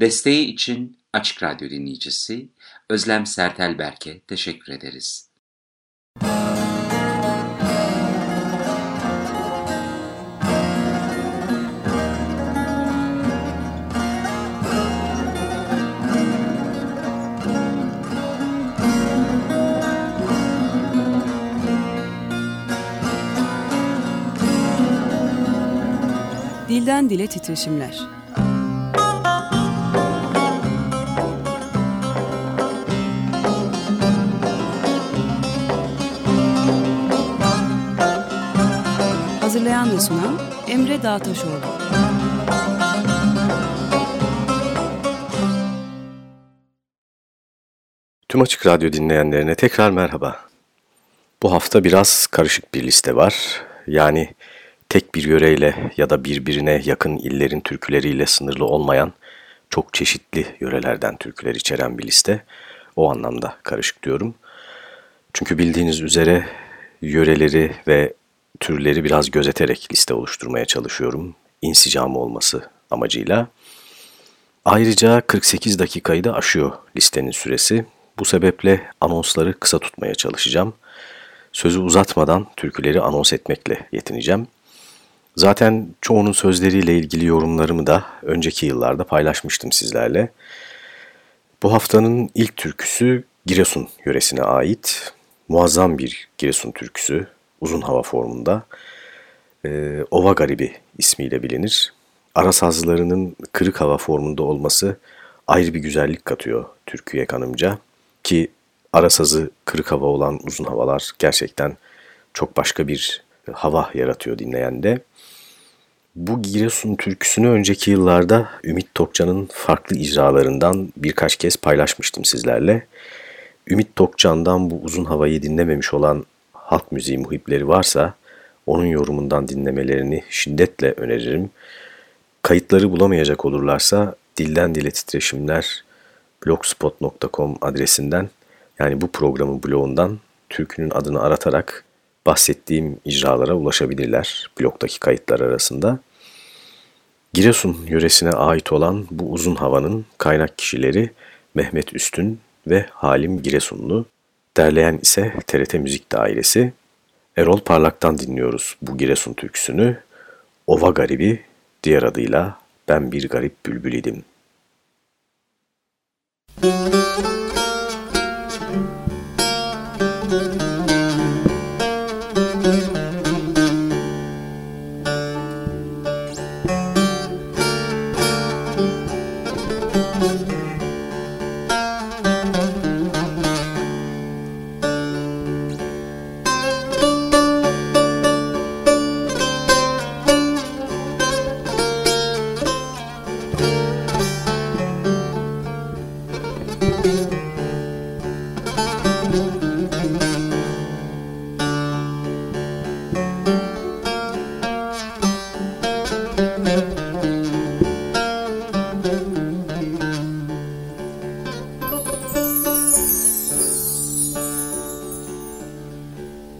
Desteği için Açık Radyo dinleyicisi Özlem Sertel Berke teşekkür ederiz. Dilden Dile Titreşimler Hazırlayan ve sunan Emre Dağtaşoğlu. Tüm Açık Radyo dinleyenlerine tekrar merhaba. Bu hafta biraz karışık bir liste var. Yani tek bir yöreyle ya da birbirine yakın illerin türküleriyle sınırlı olmayan çok çeşitli yörelerden türküler içeren bir liste. O anlamda karışık diyorum. Çünkü bildiğiniz üzere yöreleri ve türleri biraz gözeterek liste oluşturmaya çalışıyorum. İnsicamı olması amacıyla. Ayrıca 48 dakikayı da aşıyor listenin süresi. Bu sebeple anonsları kısa tutmaya çalışacağım. Sözü uzatmadan türküleri anons etmekle yetineceğim. Zaten çoğunun sözleriyle ilgili yorumlarımı da önceki yıllarda paylaşmıştım sizlerle. Bu haftanın ilk türküsü Giresun yöresine ait. Muazzam bir Giresun türküsü, uzun hava formunda. Ee, Ova Garibi ismiyle bilinir. Ara sazlarının kırık hava formunda olması ayrı bir güzellik katıyor türküye kanımca. Ki ara sazı kırık hava olan uzun havalar gerçekten çok başka bir hava yaratıyor dinleyende. Bu Giresun türküsünü önceki yıllarda Ümit Tokcan'ın farklı icralarından birkaç kez paylaşmıştım sizlerle. Ümit Tokcan'dan bu uzun havayı dinlememiş olan halk müziği muhipleri varsa onun yorumundan dinlemelerini şiddetle öneririm. Kayıtları bulamayacak olurlarsa dilden dile titreşimler blogspot.com adresinden yani bu programın blogundan türkünün adını aratarak bahsettiğim icralara ulaşabilirler blogdaki kayıtlar arasında. Giresun yöresine ait olan bu uzun havanın kaynak kişileri Mehmet Üstün ve Halim Giresunlu. Derleyen ise TRT Müzik Dairesi. Erol Parlak'tan dinliyoruz bu Giresun türküsünü. Ova Garibi, diğer adıyla Ben Bir Garip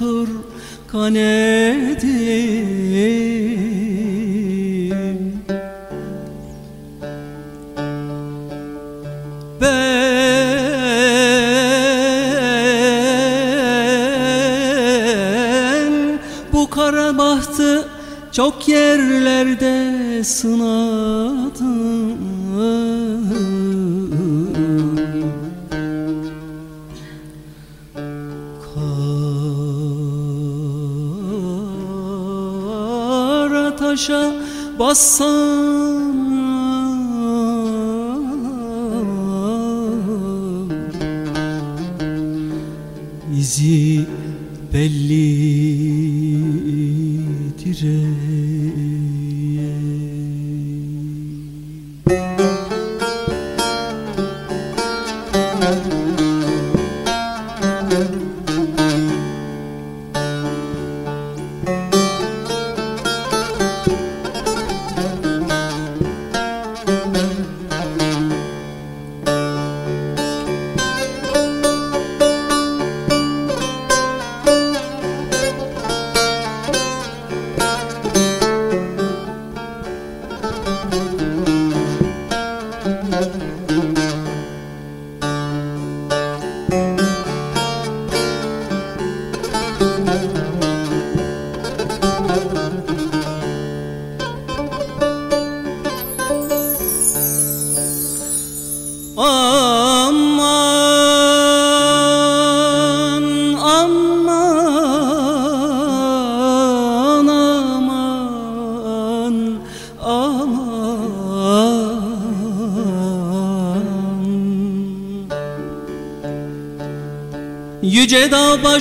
yoktur kanedim basan.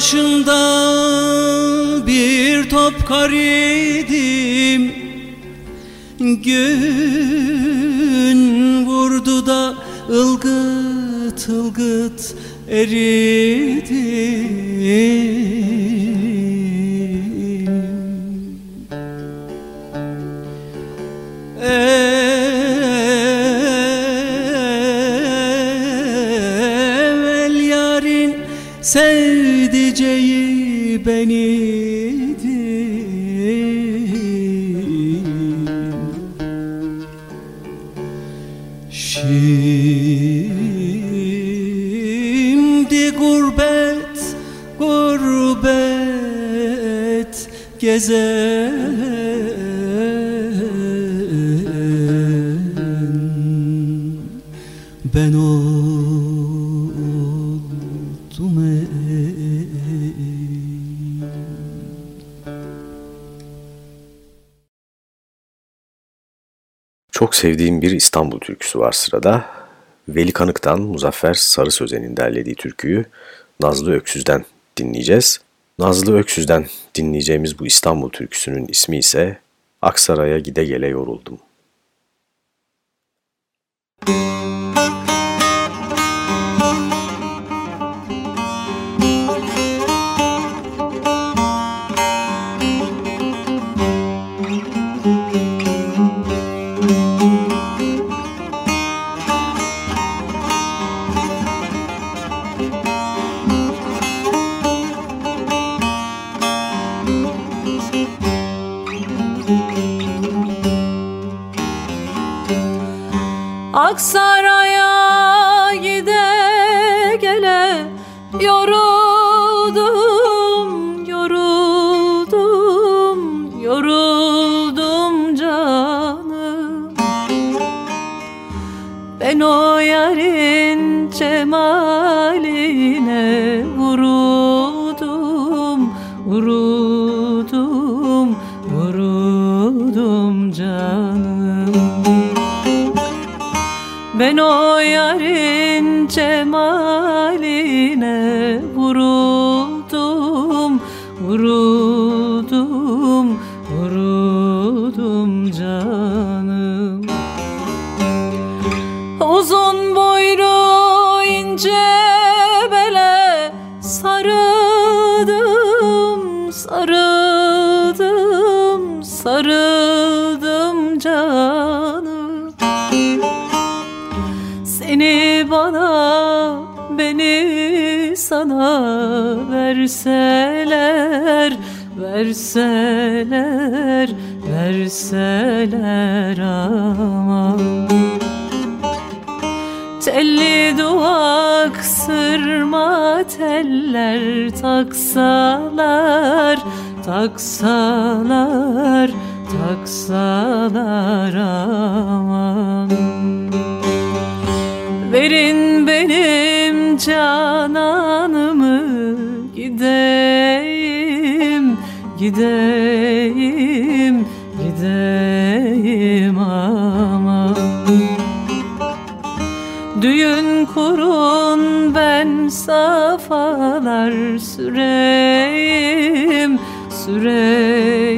Başında Çok sevdiğim bir İstanbul türküsü var sırada. Veli Kanık'tan Muzaffer Sarı Sözen'in derlediği türküyü Nazlı Öksüz'den dinleyeceğiz. Nazlı Öksüz'den dinleyeceğimiz bu İstanbul türküsünün ismi ise Aksaray'a gide gele yoruldum. Aksaray'a Seni bana, beni sana verseler, verseler, verseler aman. Telli duvak sırma teller taksalar, taksalar, taksalar aman. Verin benim cananımı gideyim, gideyim, gideyim aman. Düğün kurun ben safalar süreyim, süreyim,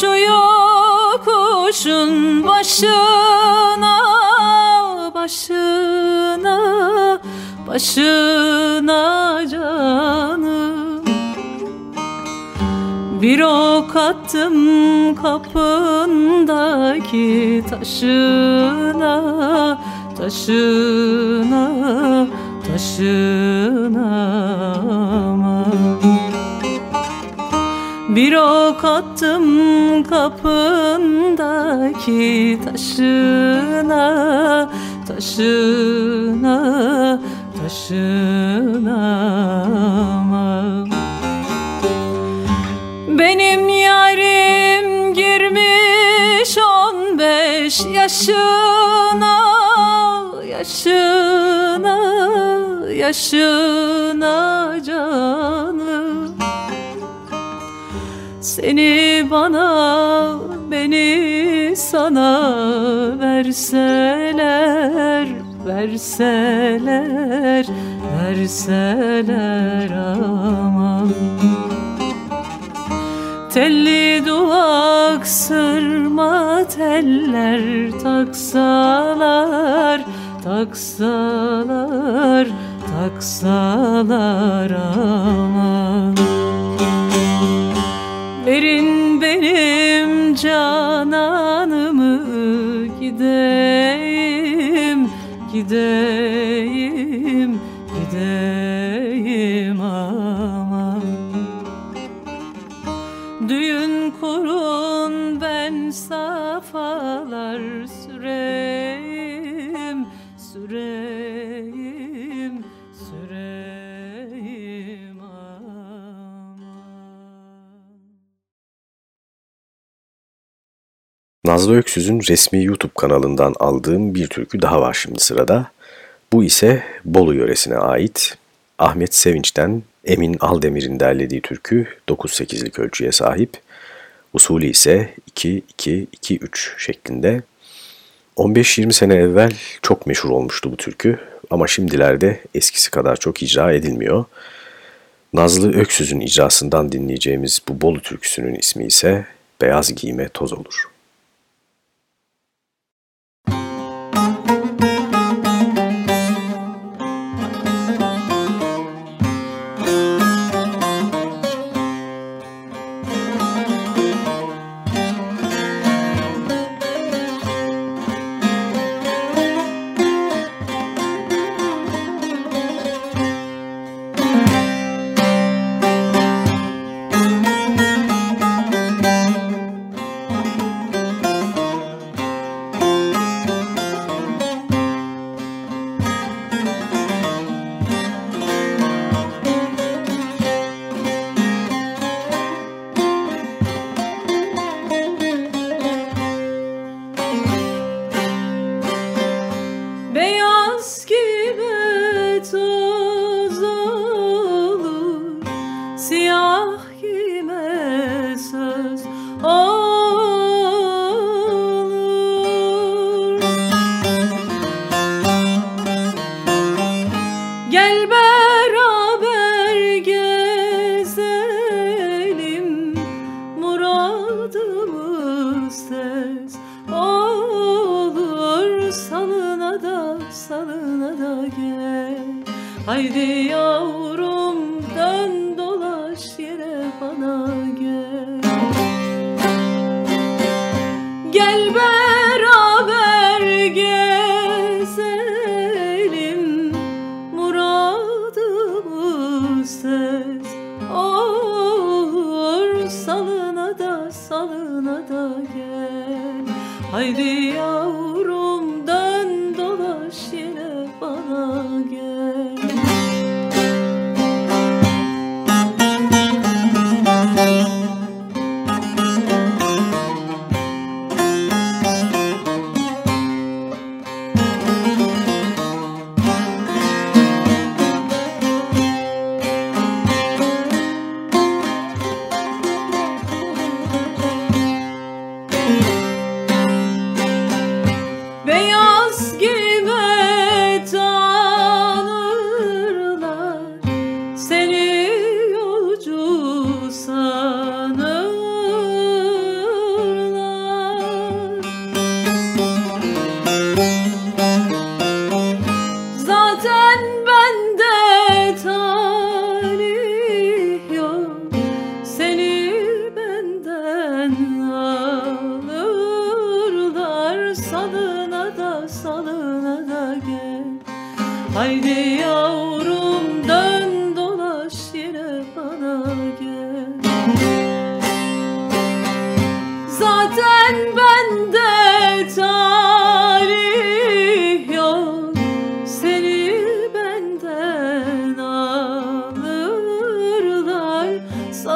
şu yokuşun başına Başına, başına canım. Bir ok attım kapındaki taşına Taşına, taşına aman Bir ok attım kapındaki taşına Taşına, taşına. Benim yarim girmiş on beş yaşına Yaşına, yaşına canım Seni bana, beni sana verseler Verseler, verseler aman. Telli duvak sırma teller taksalar Taksalar, taksalar aman Verin benim cananımı gideyim, gideyim, gideyim aman Düğün kurun ben safalar Nazlı Öksüz'ün resmi YouTube kanalından aldığım bir türkü daha var şimdi sırada. Bu ise Bolu yöresine ait Ahmet Sevinç'ten Emin Aldemir'in derlediği türkü 9-8'lik ölçüye sahip. Usulü ise 2-2-2-3 şeklinde. 15-20 sene evvel çok meşhur olmuştu bu türkü ama şimdilerde eskisi kadar çok icra edilmiyor. Nazlı Öksüz'ün icrasından dinleyeceğimiz bu Bolu türküsünün ismi ise Beyaz Giyime Toz Olur. Yavrum dön dolaş yere bana gel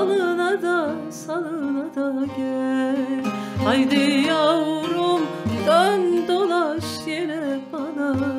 Salına da salına da gel. Haydi yavrum dön dolaş yine bana.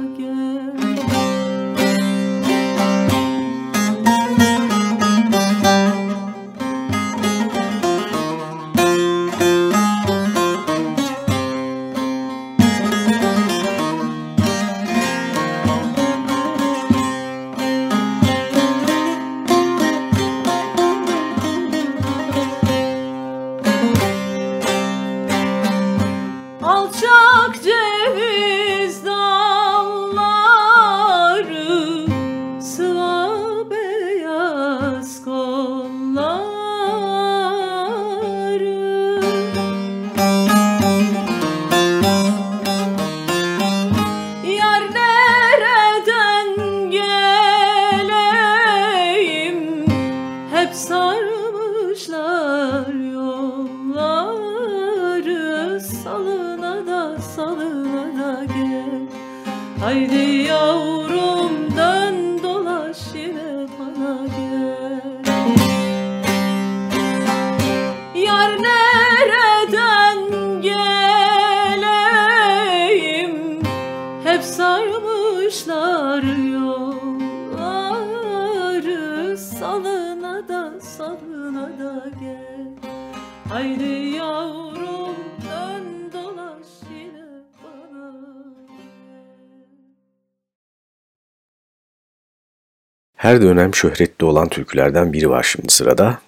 Her dönem şöhretli olan türkülerden biri var şimdi sırada.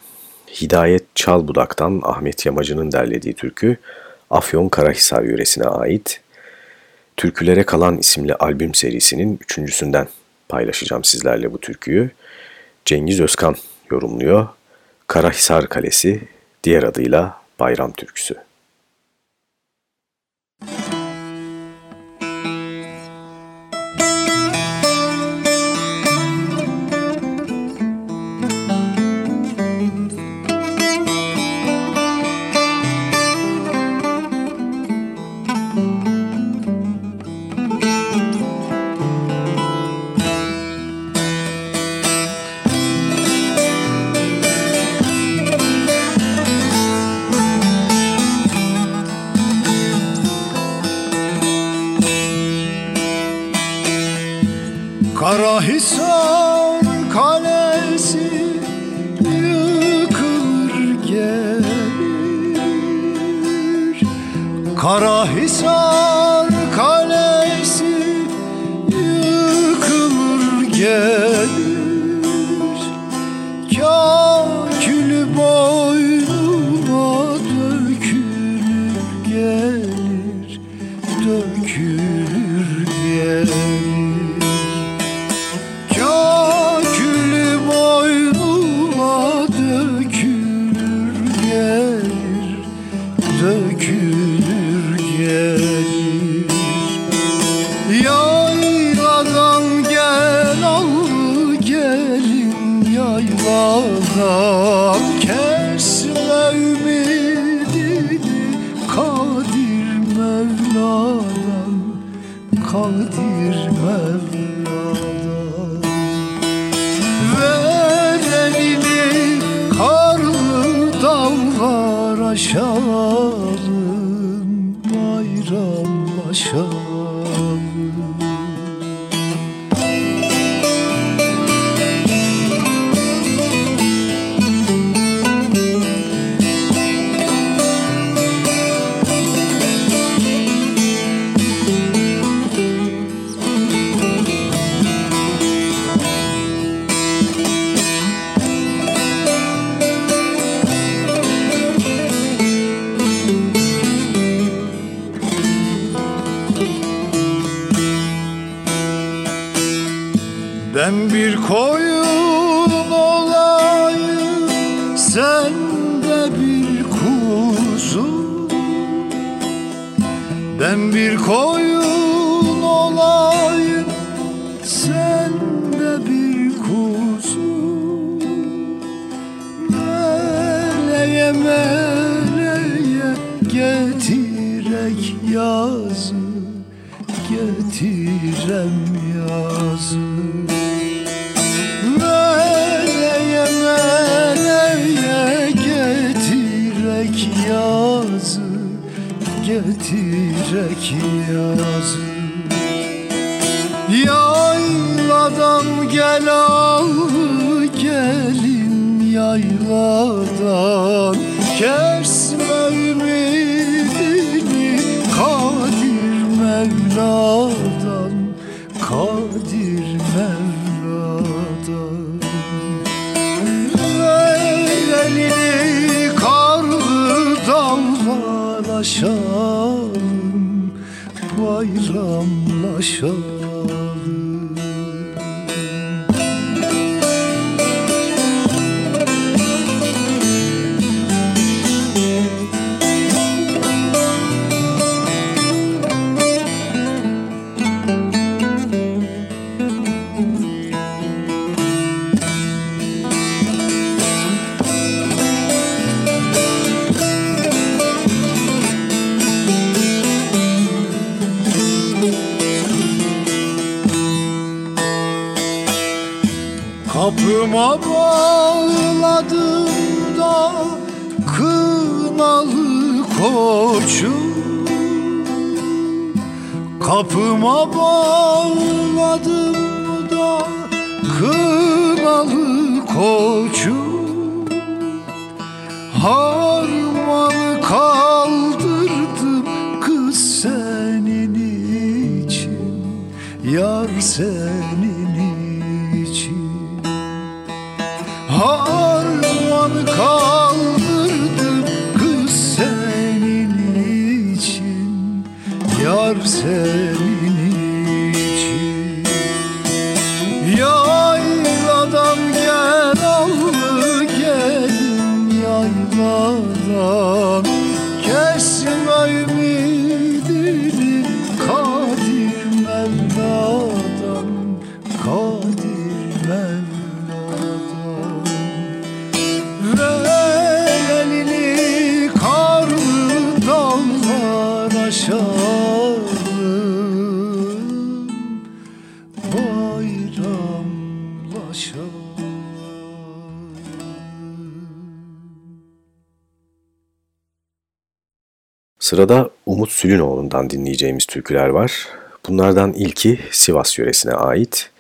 Hidayet Çalbudak'tan Ahmet Yamacı'nın derlediği türkü Afyon Karahisar yöresine ait. Türkülere Kalan isimli albüm serisinin üçüncüsünden paylaşacağım sizlerle bu türküyü. Cengiz Özkan yorumluyor. Karahisar Kalesi diğer adıyla Bayram Türküsü. Kadir Mevla'dan Ver elini karlı dağlar aşalım Bayramlaşalım gel al gelin yayladan Kesme ümidini Kadir Mevla'dan Kadir Mevla'dan. Ver elini karlı dağlar aşalım Bayramlaşalım Kapıma bağladım da kınalı koçum Sırada Umut Sülünoğlu'ndan dinleyeceğimiz türküler var. Bunlardan ilki Sivas yöresine ait.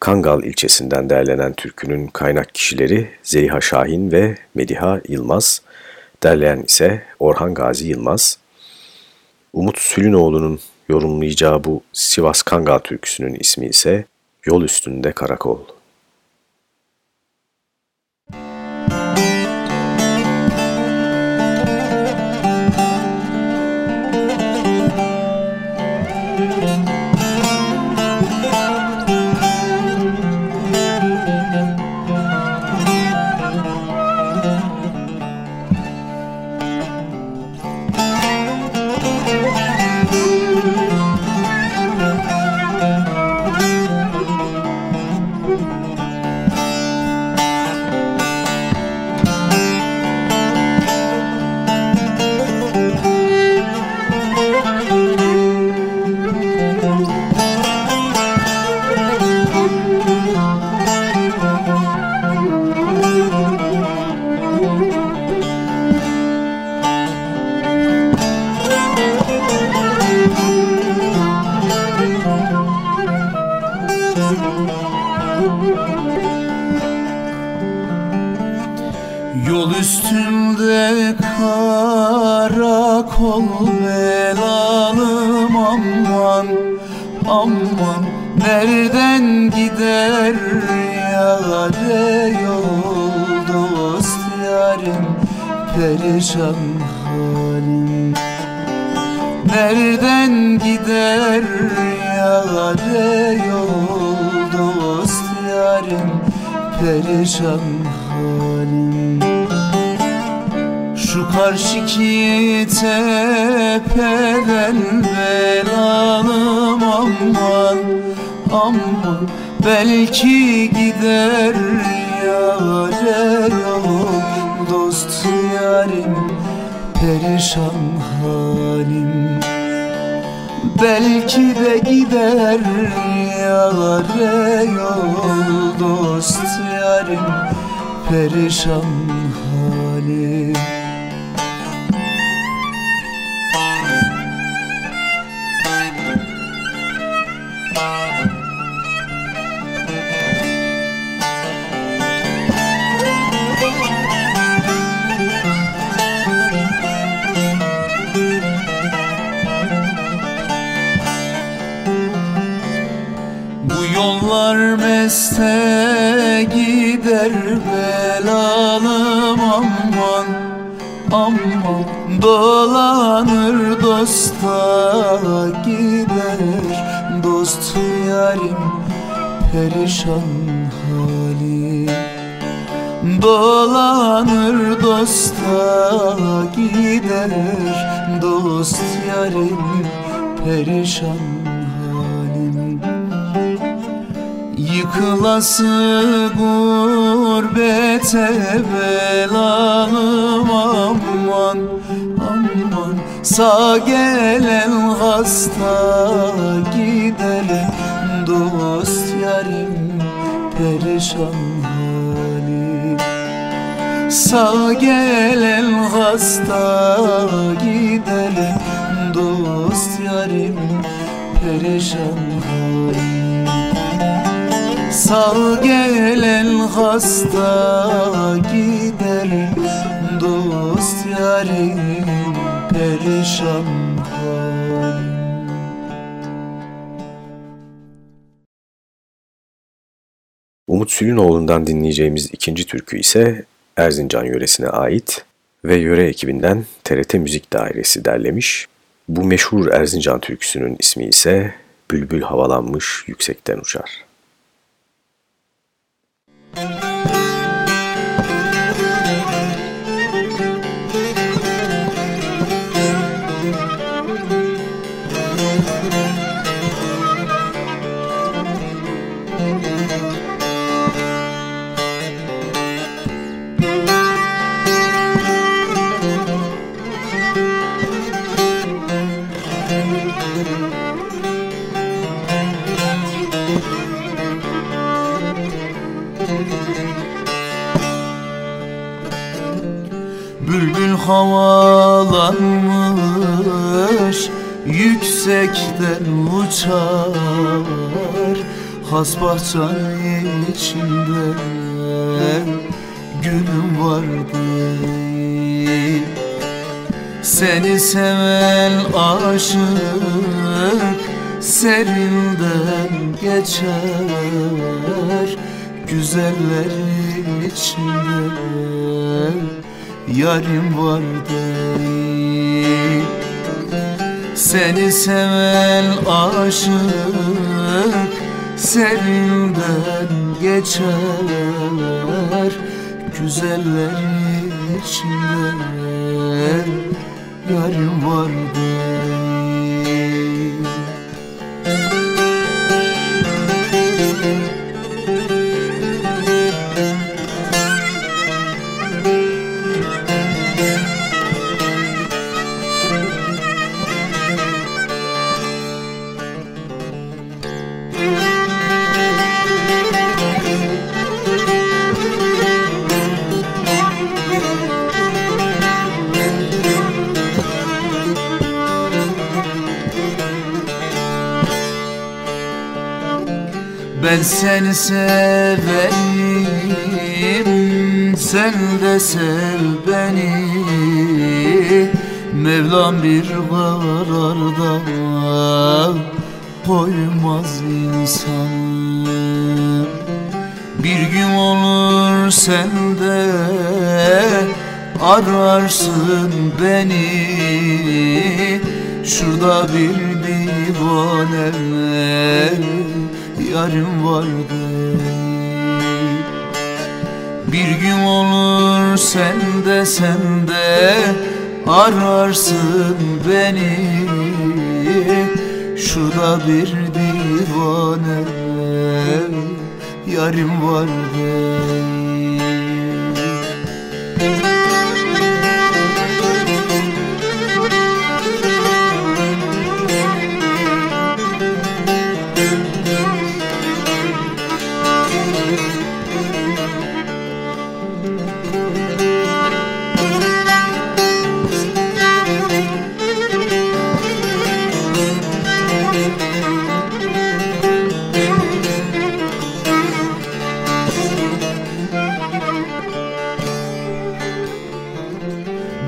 Kangal ilçesinden derlenen türkünün kaynak kişileri Zeliha Şahin ve Mediha Yılmaz. Derleyen ise Orhan Gazi Yılmaz. Umut Sülünoğlu'nun yorumlayacağı bu Sivas Kangal türküsünün ismi ise Yol Üstünde Karakol. Karakol belalım aman aman. Nereden gider yâre yol dost yarim perişan halim? Nereden gider yâre yol dost yarim perişan halim Şu karşıki tepeden belalım aman aman. Belki gider yâre yol dost yarim perişan halim. Belki de gider yâre yol dost yarim perişan halim doste gider belalım aman. Aman dolanır dosta gider. Dost yarim perişan halim Dolanır dosta gider. Dost yarim perişan Yıkılası gurbete belalım aman aman. Sağ gelen hasta gider Dost yarim perişan halim Sağ gelen hasta gider Dost yarim perişan halim Sağ gelen hasta gider Dost yarim perişan halim Umut Sülünoğlu'ndan dinleyeceğimiz ikinci türkü ise Erzincan yöresine ait ve yöre ekibinden TRT Müzik Dairesi derlemiş. Bu meşhur Erzincan türküsünün ismi ise Bülbül havalanmış yüksekten uçar. Havalanmış Yüksekten uçar. Has bahçenin içinde Gülüm vardı Seni seven aşık Serinden geçer. Güzellerin içinde yarim vardı. Seni seven aşık serinden geçer. Güzellerin içinde yarim vardı Ben seni seveyim Sen de sev beni. Mevlam bir kararda Koymaz insanı. Bir gün olur sen de Ararsın beni. Şurada bir divane yarim vardı. Bir gün olur sen de sen de ararsın beni. Şurada bir divane yarim vardı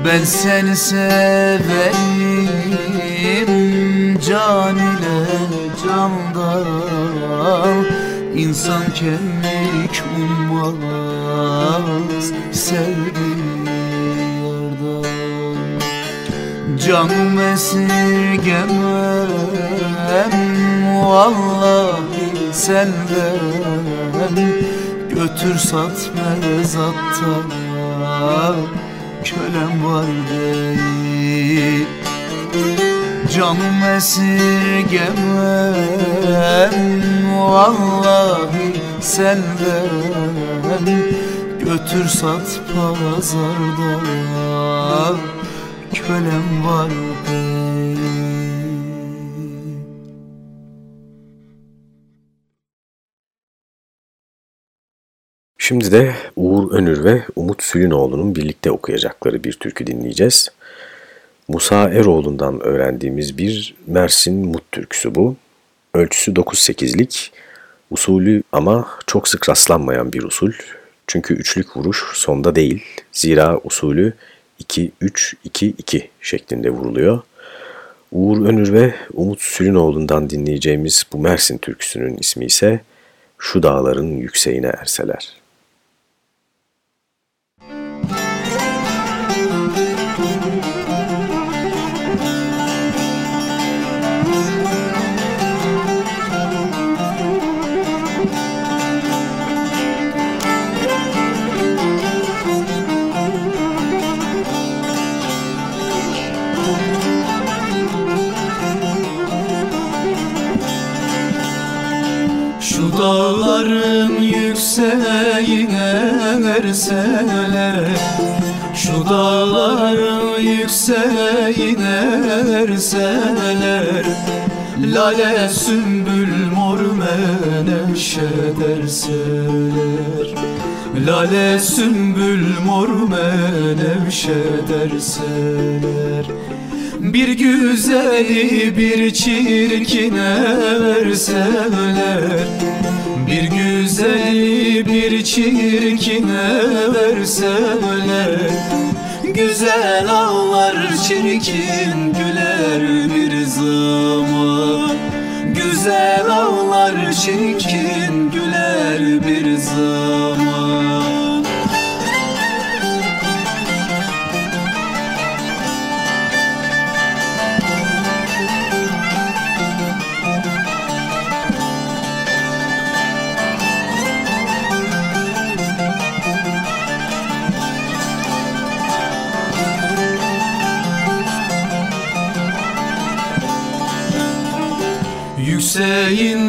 Ben seni seveyim can ile candan. İnsan kemik ummaz sevdiği yardan Canım esirgemem vallahi senden. Götür sat mezatta kölem var değil Canım esirgemem vallahi senden Götür sat pazarda. Kölem var değil Şimdi de Uğur Önür ve Umut Sülünoğlu'nun birlikte okuyacakları bir türkü dinleyeceğiz. Musa Eroğlu'ndan öğrendiğimiz bir Mersin Mut türküsü bu. Ölçüsü 9-8'lik, usulü ama çok sık rastlanmayan bir usul. Çünkü üçlük vuruş sonda değil, zira usulü 2-3-2-2 şeklinde vuruluyor. Uğur Önür ve Umut Sülünoğlu'ndan dinleyeceğimiz bu Mersin türküsünün ismi ise Şu Dağların Yükseğine Erseler. Erseler Şu dağların yükseğine erseler Lale sümbül mor menevşe derseler. Lale sümbül mor menevşe derseler bir güzeli bir çirkine verseler Bir güzeli bir çirkine verseler Güzel ağlar çirkin güler bir zaman Güzel ağlar çirkin güler bir zaman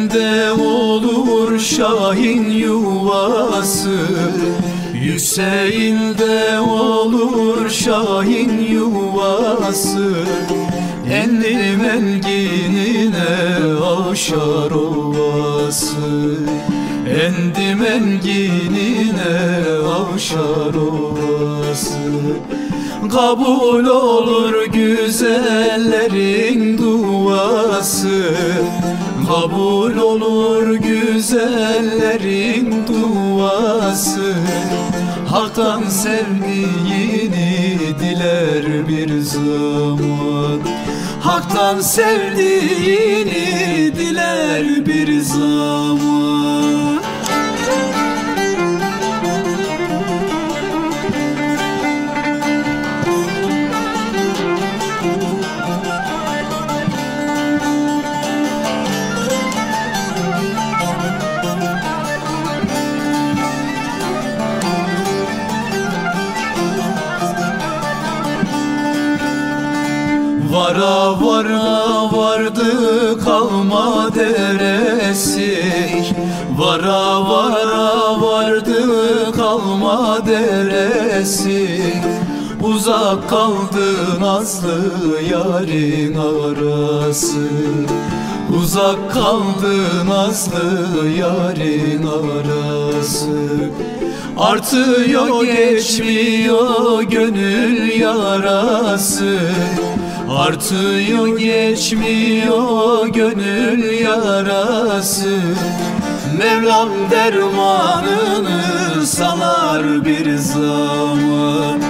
Yükseğinde olur şahin yuvası. Yükseğinde olur şahin yuvası. Endim enginine avşar ovası Endim enginine avşar ovası Kabul olur güzellerin duası Kabul olur güzellerin duası Hak'tan sevdiğini diler bir zaman Hak'tan sevdiğini diler bir zaman Vara vara vardı kalma deresi. Uzak kaldı nazlı yarın arası. Uzak kaldı nazlı yarın arası. Artıyor geçmiyor gönül yarası. Artıyor geçmiyor gönül yarası Mevlam dermanını salar bir zaman.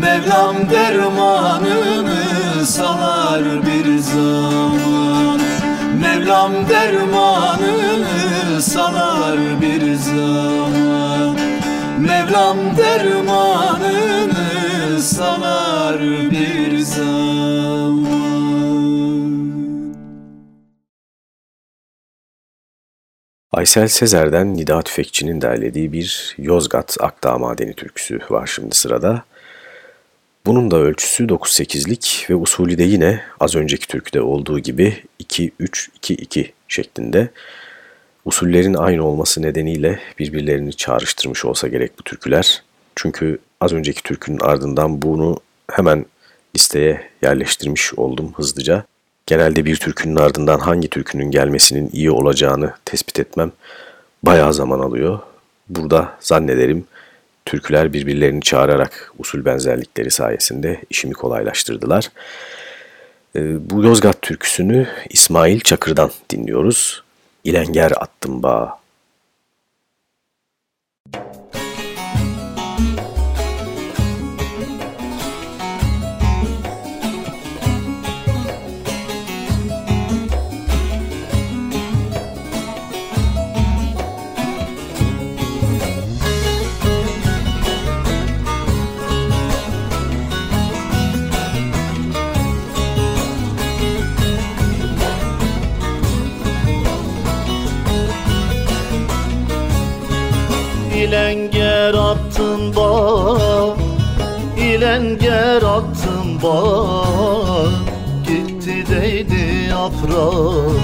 Mevlam dermanını salar bir zaman. Mevlam dermanını salar bir zaman. Mevlam dermanını salar bir zaman Aysel Sezer'den Nida Tüfekçi'nin derlediği bir Yozgat Akdağ Madeni türküsü var şimdi sırada. Bunun da ölçüsü 9-8'lik ve usulü de yine az önceki türküde olduğu gibi 2-3-2-2 şeklinde. Usullerin aynı olması nedeniyle birbirlerini çağrıştırmış olsa gerek bu türküler. Çünkü az önceki türkünün ardından bunu hemen listeye yerleştirmiş oldum hızlıca. Genelde bir türkünün ardından hangi türkünün gelmesinin iyi olacağını tespit etmem bayağı zaman alıyor. Burada zannederim türküler birbirlerini çağırarak usul benzerlikleri sayesinde işimi kolaylaştırdılar. Ee, bu Yozgat türküsünü İsmail Çakır'dan dinliyoruz. İlenger attım bağa. İlenger attın bağ Gitti değdi yaprak.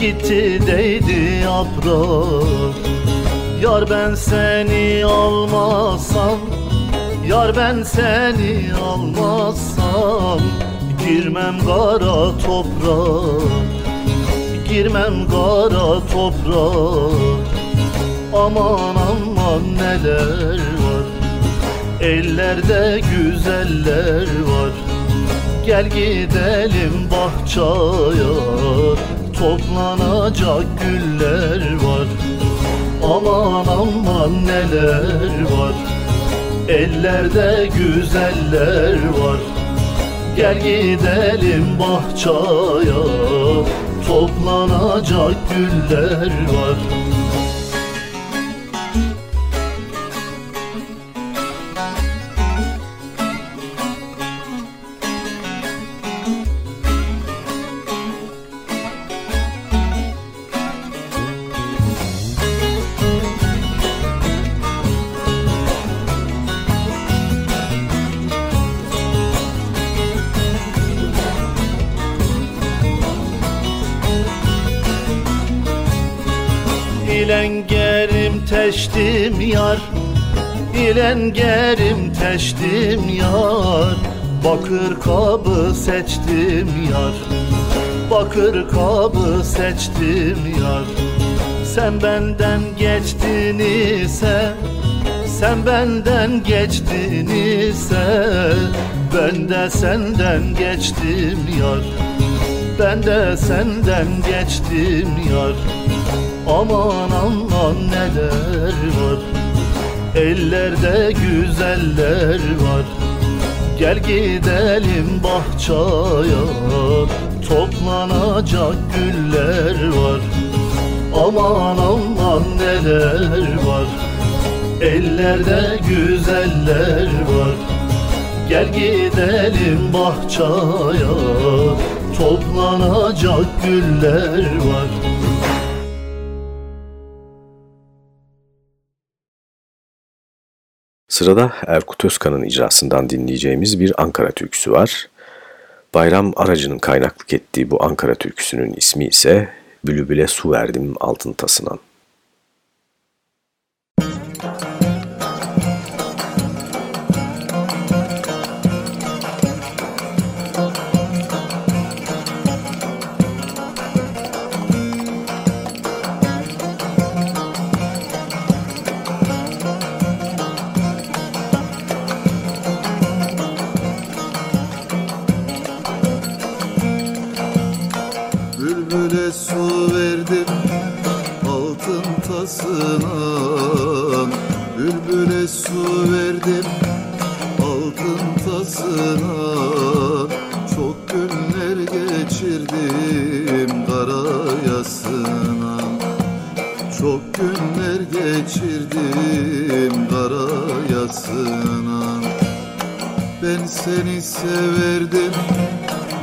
Gitti değdi yaprak. Yar ben seni almasam Yar ben seni almasam Girmem kara toprağa Girmem kara toprağa. Aman aman neler Ellerde güzeller var. Gel gidelim bahçaya. Toplanacak güller var. Aman aman neler var. Ellerde güzeller var. Gel gidelim bahçaya. Toplanacak güller var Teştim yar. Bakır kabı seçtim yar. Bakır kabı seçtim yar. Sen benden geçtin ise Sen benden geçtin ise Ben de senden geçtim yar. Ben de senden geçtim yar. Aman aman neler var Ellerde güzeller var. Gel gidelim bahçaya. Toplanacak güller var. Aman aman neler var. Ellerde güzeller var. Gel gidelim bahçaya. Toplanacak güller var Sırada Erkut Özkan'ın icrasından dinleyeceğimiz bir Ankara türküsü var. Bayram Aracı'nın kaynaklık ettiği bu Ankara türküsünün ismi ise Bülübüle Su Verdim Altın Tasınan. Günler geçirdim kara yasına geçirdim karayasına. Ben seni severdim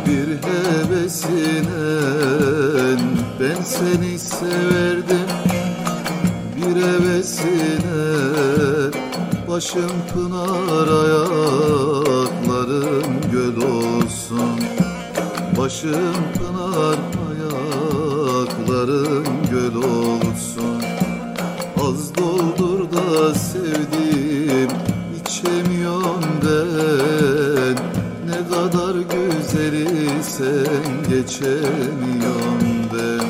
bir hevesine Ben seni severdim bir hevesine Başım pınar olsun Başım pınar ayaklarım göl olsun. Az doldur da sevdim içemiyorum ben. Ne kadar güzelsen geçemiyorum ben.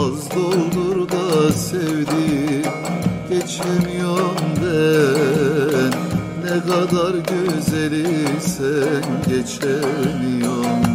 Az doldur da sevdim geçemiyorum ben. Ne kadar güzelsen geçemiyorum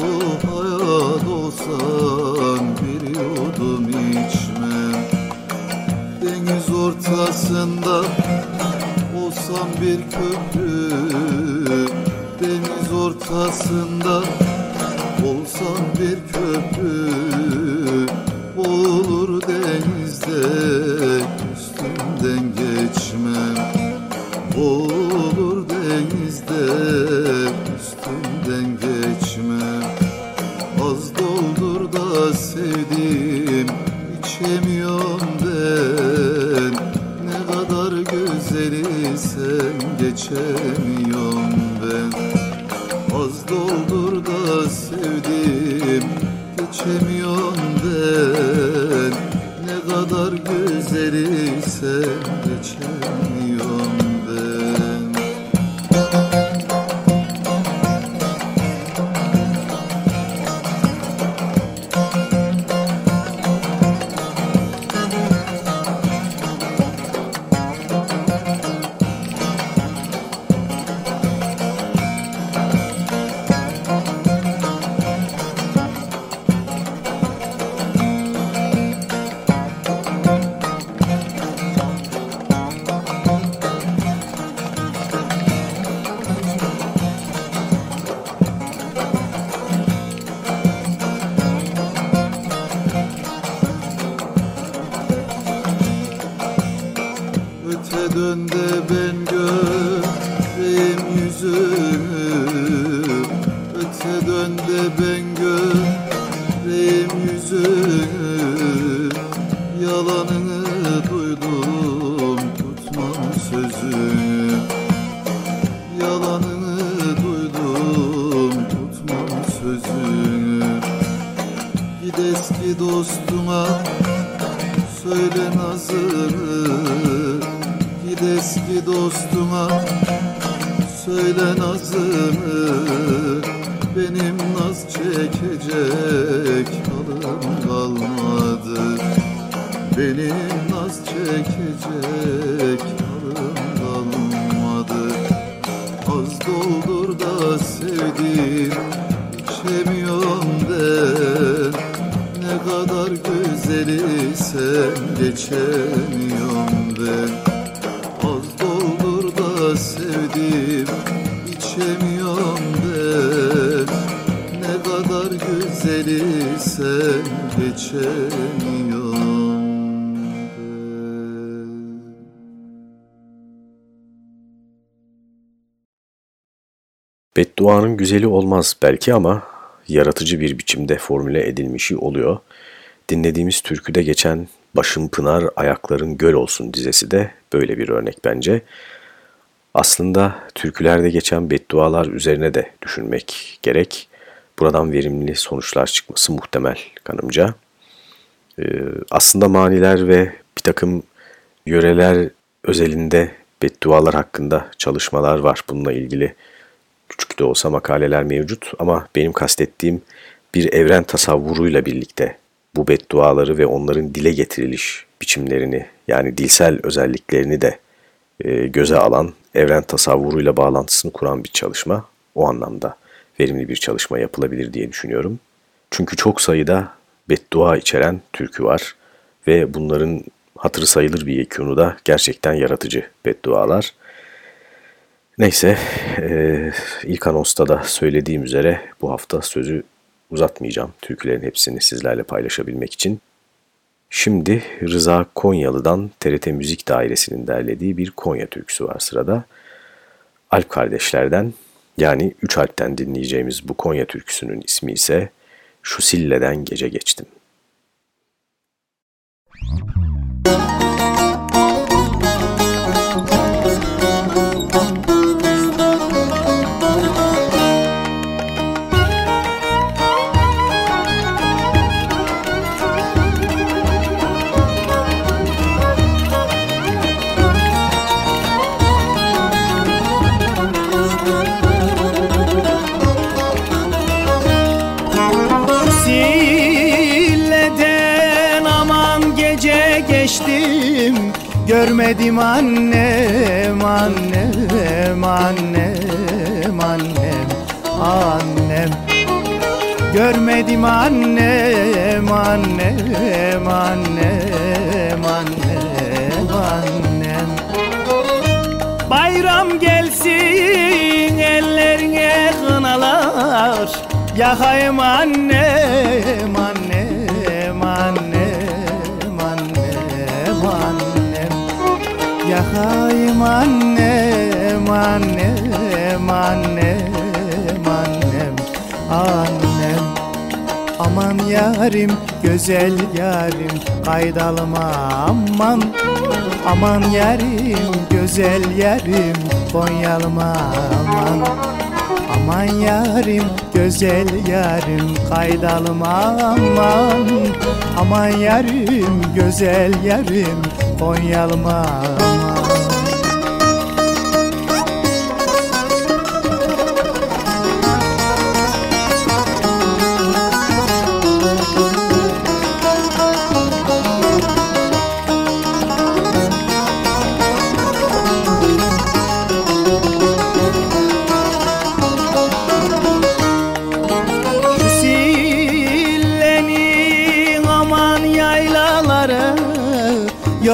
hayat olsan bir yudum içmem Deniz ortasında olsam bir köprü. Deniz ortasında olsam bir köprü güzeli olmaz belki ama yaratıcı bir biçimde formüle edilmişi oluyor. Dinlediğimiz türküde geçen Başım Pınar, Ayakların Göl olsun dizesi de böyle bir örnek bence. Aslında türkülerde geçen beddualar üzerine de düşünmek gerek. buradan verimli sonuçlar çıkması muhtemel kanımca. Ee, aslında maniler ve bir takım yöreler özelinde beddualar hakkında çalışmalar var. Bununla ilgili küçük de olsa makaleler mevcut ama benim kastettiğim bir evren tasavvuruyla birlikte bu bedduaları ve onların dile getiriliş biçimlerini yani dilsel özelliklerini de e, göze alan evren tasavvuruyla bağlantısını kuran bir çalışma. O anlamda verimli bir çalışma yapılabilir diye düşünüyorum. Çünkü çok sayıda beddua içeren türkü var ve bunların hatırı sayılır bir yekûnu da gerçekten yaratıcı beddualar. Neyse, e, ilk anonsta da söylediğim üzere bu hafta sözü uzatmayacağım. Türkülerin hepsini sizlerle paylaşabilmek için. Şimdi Rıza Konyalı'dan TRT Müzik Dairesi'nin derlediği bir Konya türküsü var sırada. Alp kardeşlerden yani Üç Alp'ten dinleyeceğimiz bu Konya türküsünün ismi ise Şu Sille'den Gece Geçtim. Görmedim annem, annem, annem, annem, annem Görmedim annem, annem, annem, annem, annem Bayram gelsin ellerine kınalar. Yakayım annem, annem, Yakayım annem, annem, annem, annem, annem Aman yarim, güzel yarim, kaydalım aman. Aman yarim, güzel yarim, Konyalım aman. Aman yarim, güzel yarim, kaydalım aman. Aman yarim, güzel yarim, Konyalım aman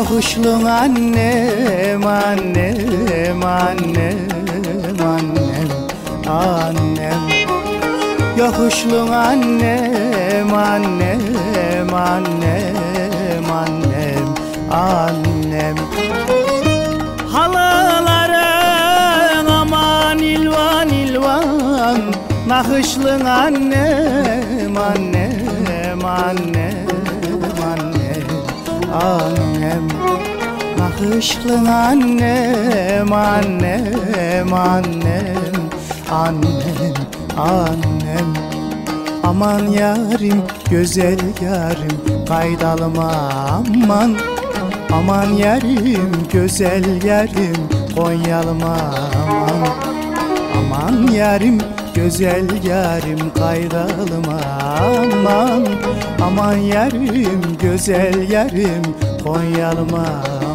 Yokuşluğun annem, annem, annem, annem, annem. Yokuşluğun annem, annem, annem, annem, annem. Halaların aman ilvan ilvan. Nakışlın annem, annem, annem, annem. Nakışlın annem, annem, annem, annem, annem. Aman yarim, güzel yarim, kaydalım aman. Aman yarim, güzel yarim, Konyalım aman. Aman yarim, güzel yarim, kaydalım aman Aman yarim, güzel yarim, Konyalım aman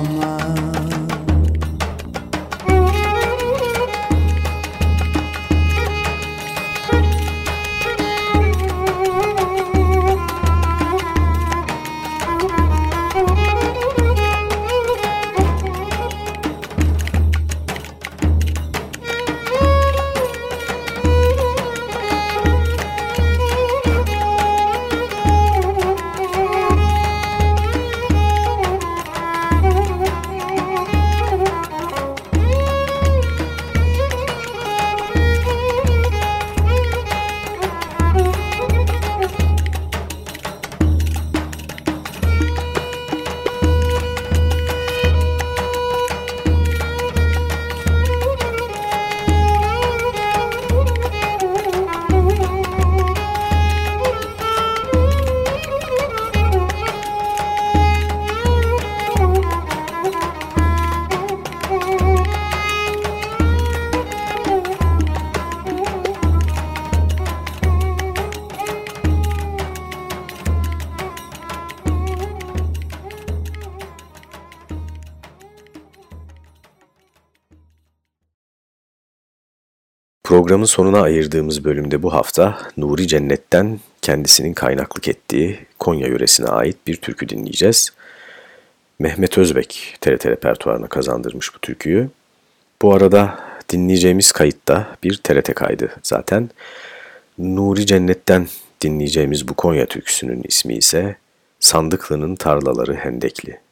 Programın sonuna ayırdığımız bölümde bu hafta Nuri Cennet'ten kendisinin kaynaklık ettiği Konya yöresine ait bir türkü dinleyeceğiz. Mehmet Özbek TRT repertuarına kazandırmış bu türküyü. Bu arada dinleyeceğimiz kayıtta bir TRT kaydı zaten. Nuri Cennet'ten dinleyeceğimiz bu Konya türküsünün ismi ise Sandıklı'nın Tarlaları Hendekli.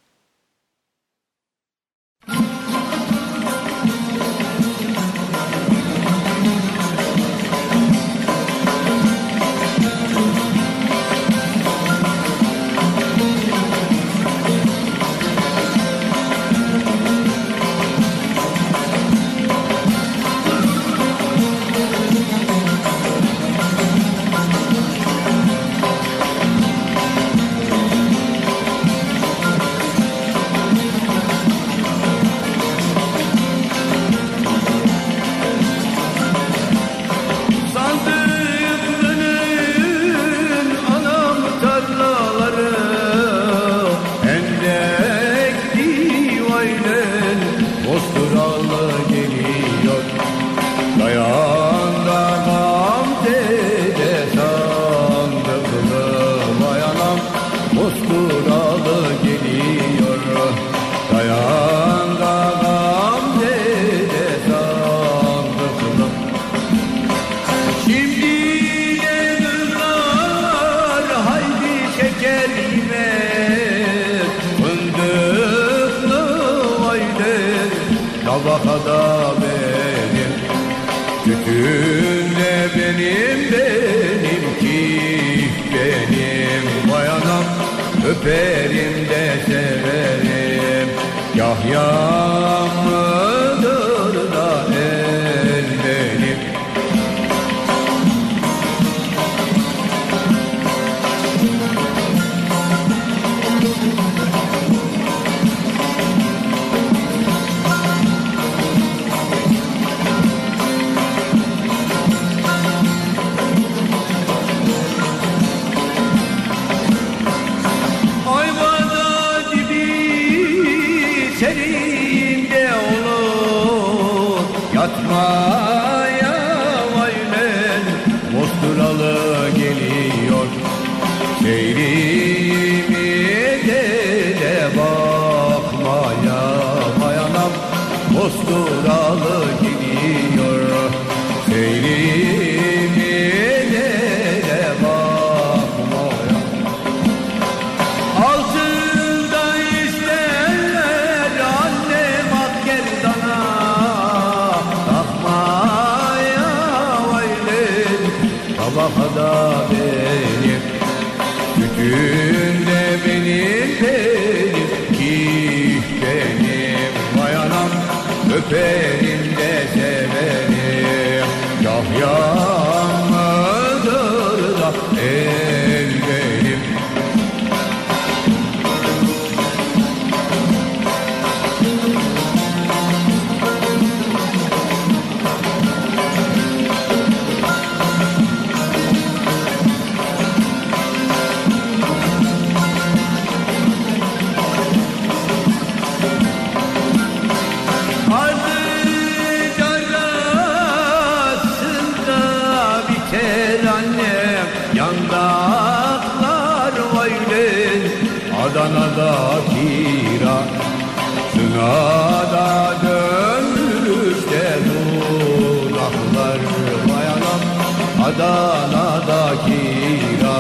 Adana'da kira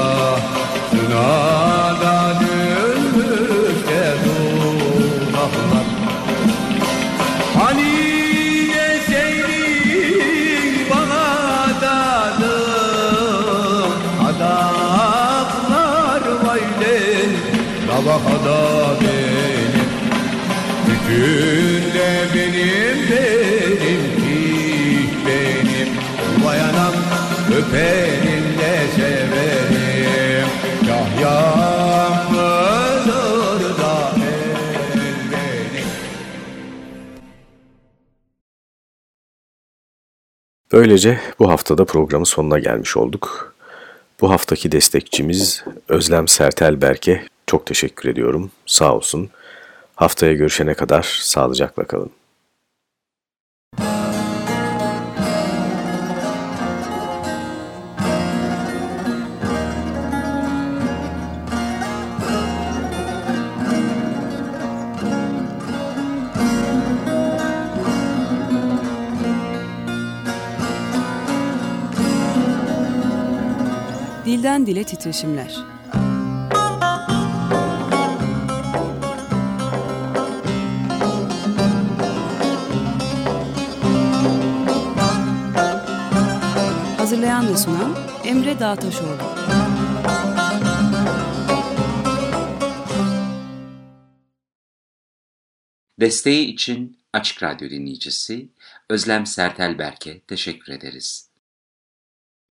Sınada dönmüş de dudaklar Hani deseydin bana dadım Adaklar vaylen Sabaha da benim Bütün Böylece bu haftada programın sonuna gelmiş olduk. Bu haftaki destekçimiz Özlem Sertel Berke çok teşekkür ediyorum. Sağ olsun. Haftaya görüşene kadar sağlıcakla kalın. Dilden Dile Titreşimler Hazırlayan ve sunan Emre Dağtaşoğlu. Desteği için Açık Radyo dinleyicisi Özlem Sertel Berke teşekkür ederiz.